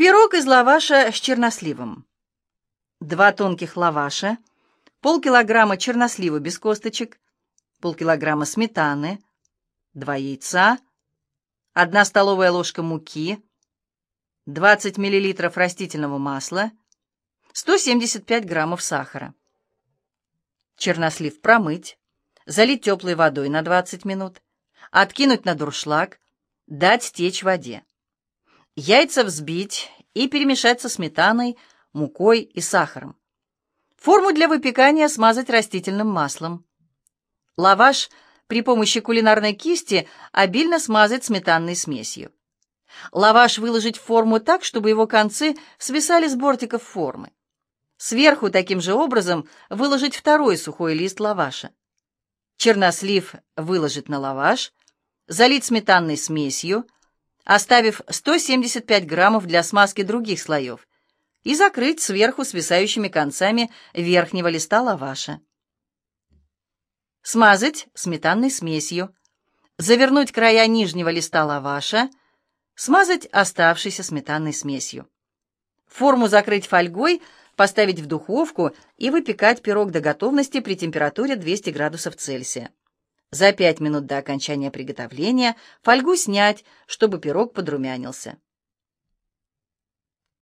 Пирог из лаваша с черносливом. Два тонких лаваша, полкилограмма чернослива без косточек, полкилограмма сметаны, два яйца, одна столовая ложка муки, 20 миллилитров растительного масла, 175 граммов сахара. Чернослив промыть, залить теплой водой на 20 минут, откинуть на дуршлаг, дать стечь воде. Яйца взбить и перемешать со сметаной, мукой и сахаром. Форму для выпекания смазать растительным маслом. Лаваш при помощи кулинарной кисти обильно смазать сметанной смесью. Лаваш выложить в форму так, чтобы его концы свисали с бортиков формы. Сверху таким же образом выложить второй сухой лист лаваша. Чернослив выложить на лаваш, залить сметанной смесью, оставив 175 граммов для смазки других слоев, и закрыть сверху свисающими концами верхнего листа лаваша. Смазать сметанной смесью, завернуть края нижнего листа лаваша, смазать оставшейся сметанной смесью. Форму закрыть фольгой, поставить в духовку и выпекать пирог до готовности при температуре 200 градусов Цельсия. За 5 минут до окончания приготовления фольгу снять, чтобы пирог подрумянился.